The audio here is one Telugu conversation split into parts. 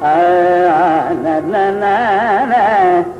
na na na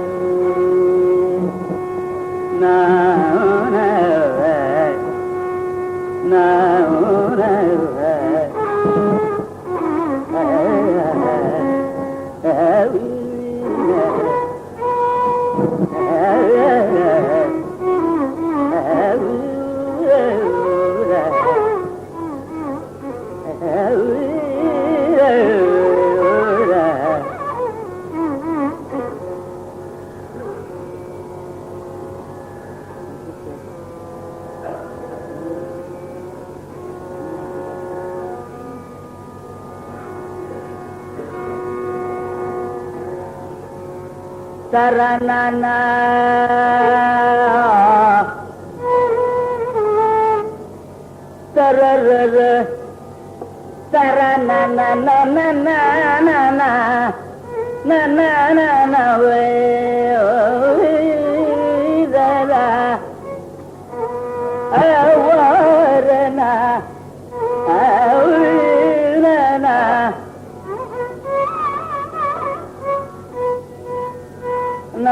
சரணனா தரர சரணன நன நன நன நனவே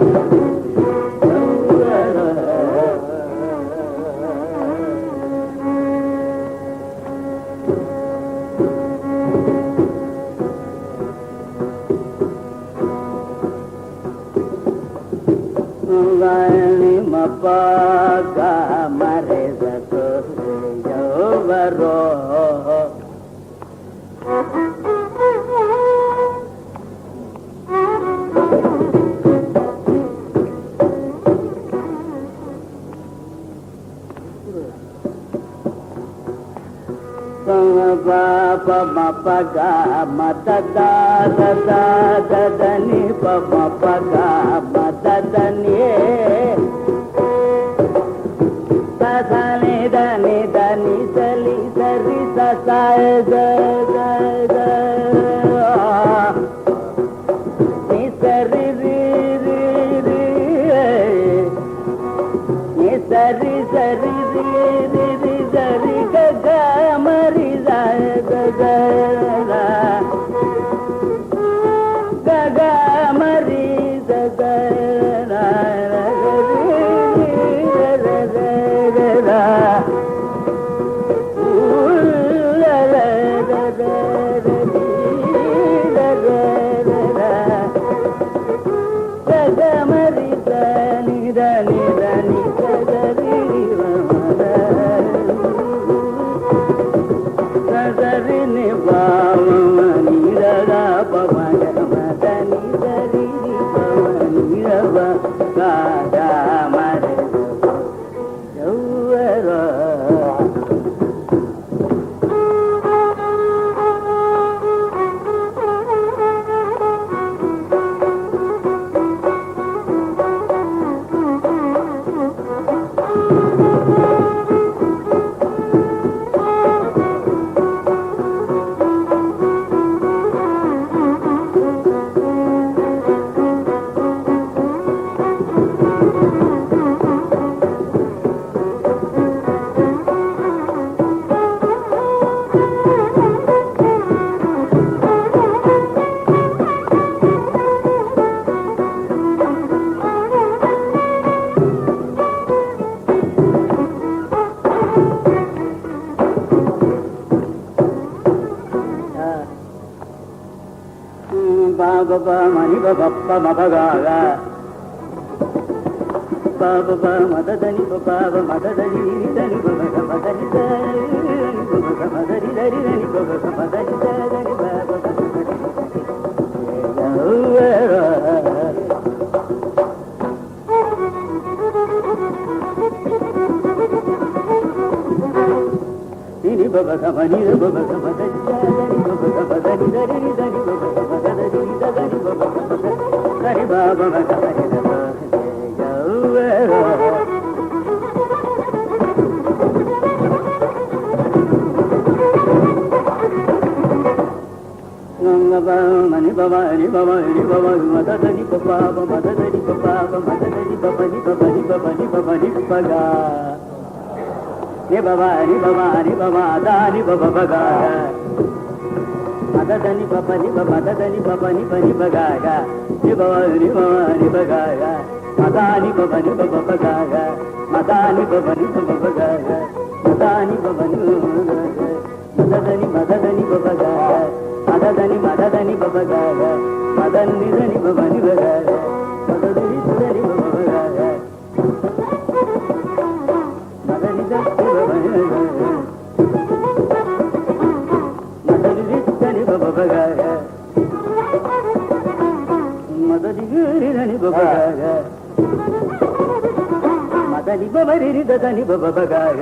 何? పగ మత దదా దదని పమ పగా మతదని సప్త మదగాగ పాప పా మదని పాప మదని దని బగ మదని బగ మదని దరి దని బగ మదని దని బాబ ఇది బగ మని బగ మదని దరి బగ మదని దరి దరి మని బవాని బవాని బవాని మదని పాప మదని పాప మదని బబని బబని బబని బబని బగా ని బవాని బవాని బవాదాని బబగా మదని పని మదని పని పని బగా నిబని మదాని పని పగాగా మదాని పని పగాగా మదాని పని మదని మదని బగాగా మదని మదని బగాగా మదని దని పని బగాగా మదని దని ಬಬಗಾಗ మదలిగేరిదని బబగాగ మదలి బబరిరిదని బబగాగ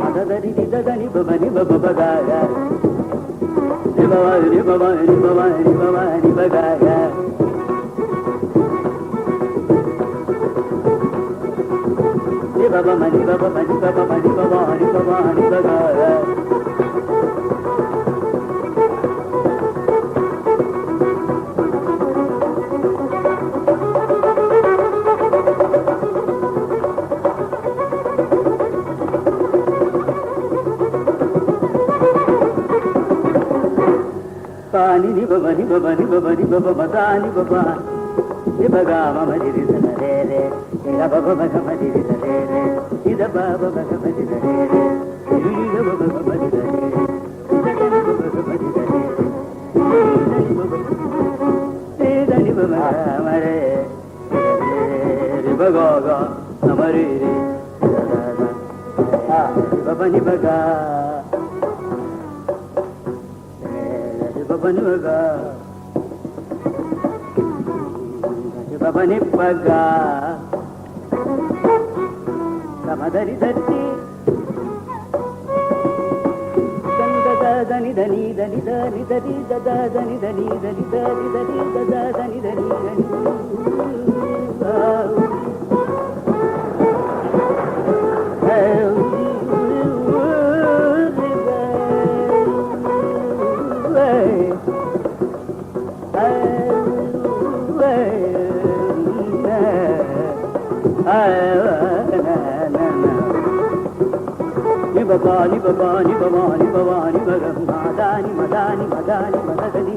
మదదరిరిదని బబని బబగాగ నిబవారి బవారి బవారి బవారి బగాగ. నిబబమని బబమని బబమని బవారి బవారి బగాగ. బబరి బబరి బబరి బబ బదాని బబా నిబగా మమరి రిదన రే రే ఇద బబ బగ మరి రిద రే రే ఇద బబ బగ మరి రిద రే రే ఇద బబ బగ మరి రిద రే రే ಬಬನಿ ಬಗ గమనింపగా సమదరి దర్శి దని దని దని దని దని దని దని దని దని దని దని దని దని బబాని బబాని భవాని భవాని వరం మాదాని మదాని మదాని మదదని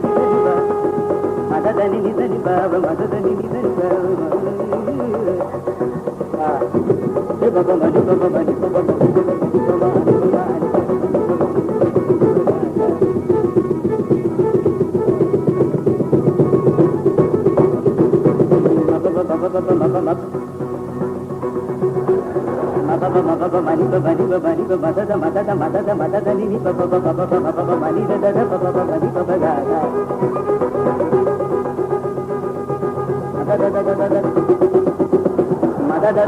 మదదని నిదని బావ మదదని నిదని బావని బబమని బబమని Thank you. పబ మబ మని ప మని ప మని ప మదద మదద మదద మదద నిని ప పబ పబ పబ పబ మని దద ప పబ మని ప పగ మదద దద దద మదద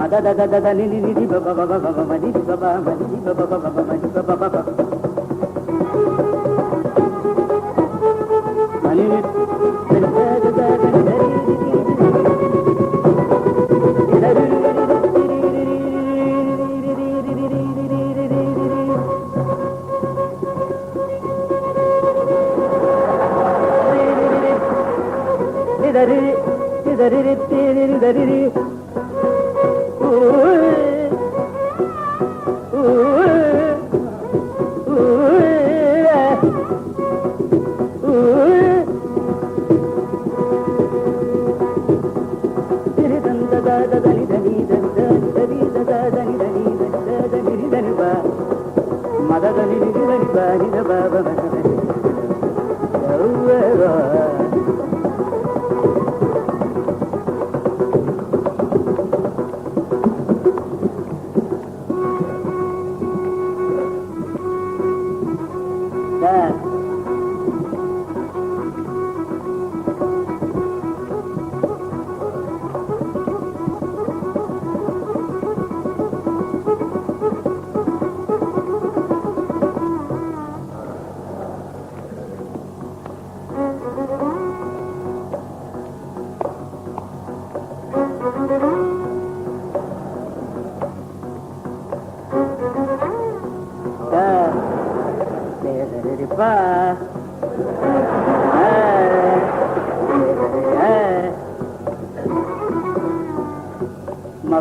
మదద దద నిని నిని పబ పబ పబ మని పబ మని పబ పబ మని పబ పబ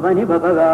మబని బబగా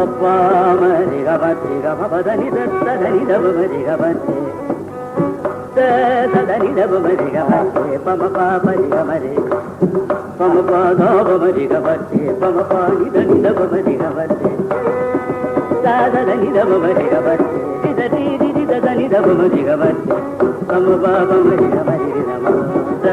మరి గమతి గమపదని దత్తని దమరి గమతి సదని దమరి గమతి పమ పాపరి గమరి పమ పాదమరి గమతి పమ పాని దని దమరి గమతి సాదని దమరి గమతి దిది దదని పమ గమరి నమ స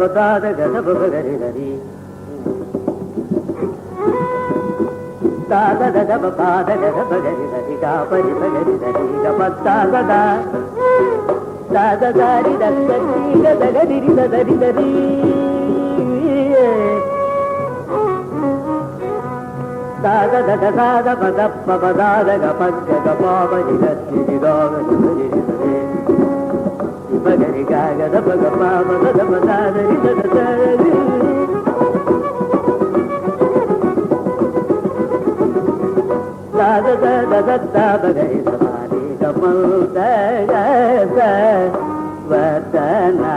గద పదాద గద గరి గరి తాద దద పాద గద గరి గరి గా పరి గరి గరి గ పత్తా గద దాద దారి దరి గద గరి దరి దరి దాద దద దాద పద పదాద గ పద గ పాపరి గరి గ గరి గరి పగరి గాగద పగ పాప దద పదాదరి దద దాద దద పగరి సమారి గమల్ దగ వదనా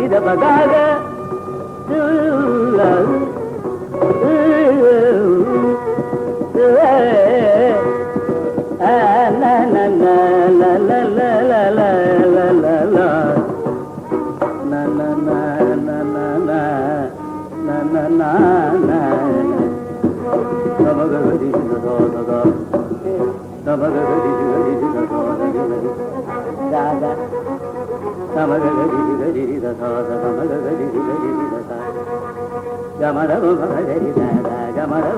தெரிதவதாக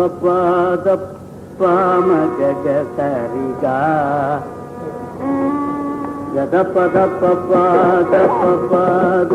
పద పద పామ గగ సరిగా గద పద పద పద పద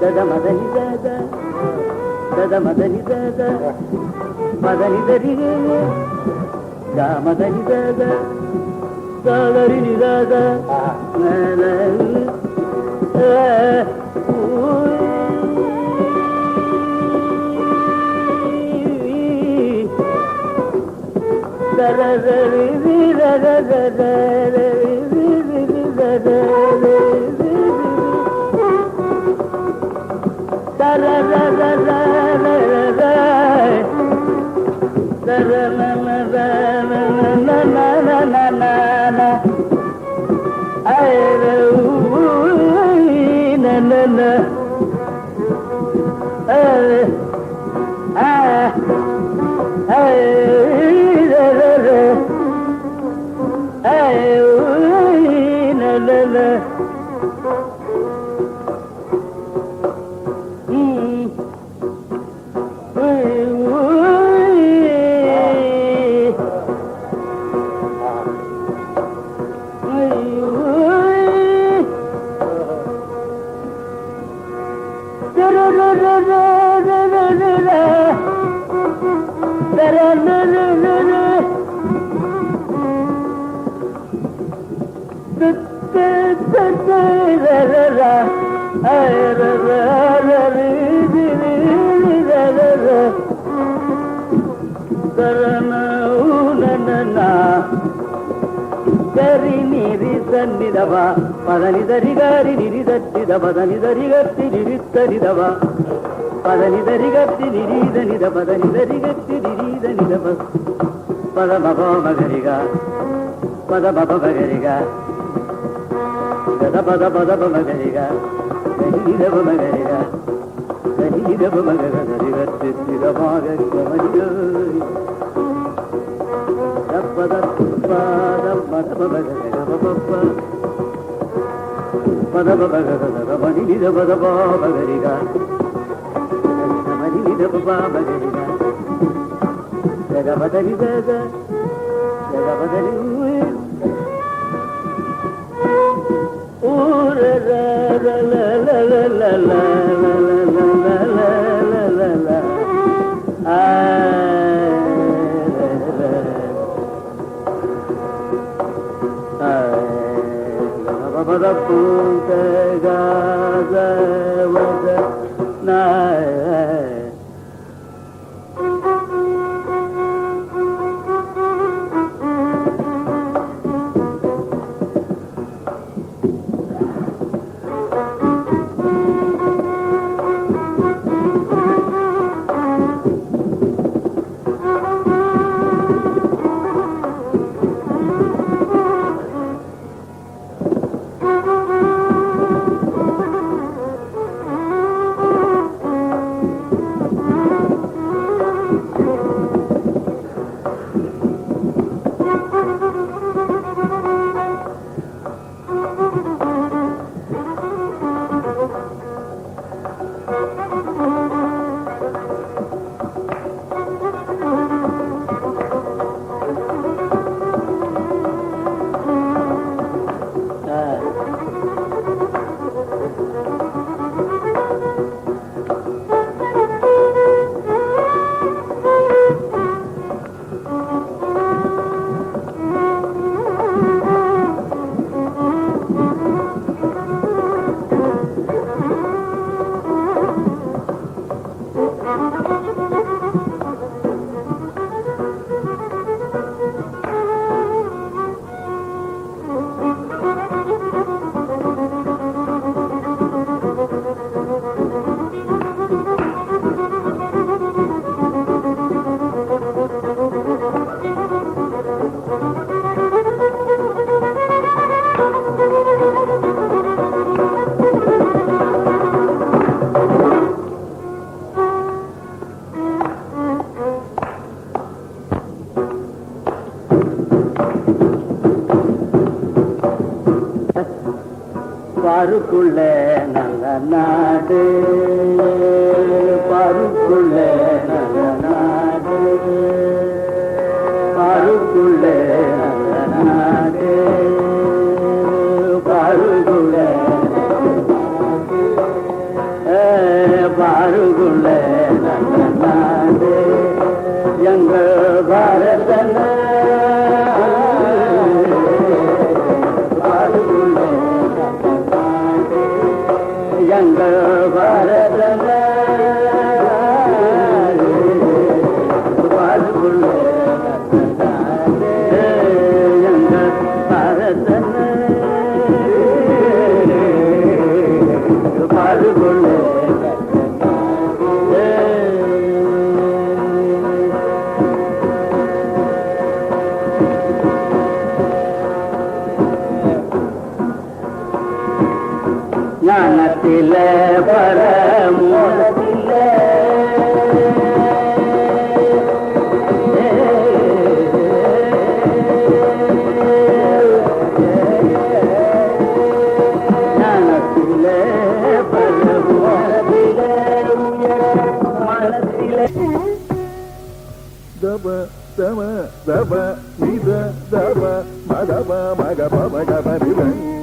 దద మదని దద దద మదని దద దద మదని దద మదని దరి గా మదని దద సాగరి నిదద దర దరి لا لا. آه. గరి నిరి సన్నిదవ పదని దరి గారి నిరి దత్తిద పదని దరి గత్తి నిరిత్తరిదవ పదని దరి గత్తి నిరీదనిద పదని దరి గత్తి నిరీదనిదవ పద బబ మగరిగా పద బబ మగరిగా గద పద పద మగరిగా గరిదవ మగరిగా గరిదవ మగర దరి గత్తి మగ గమరిగా జగపదరి జగ జగపదరి ఊర పద పూత பருக்குள்ள நல்ல நாடு. பருக்குள்ள நல்ல நாடு. பருக்குள்ள நல்ல நாடு. பாருக்குள்ள பாருக்குள்ள நல்ல நாடு. எங்கள் பாரத దవ దబ నిద దబ మగవ మగబ మగబ నిరంక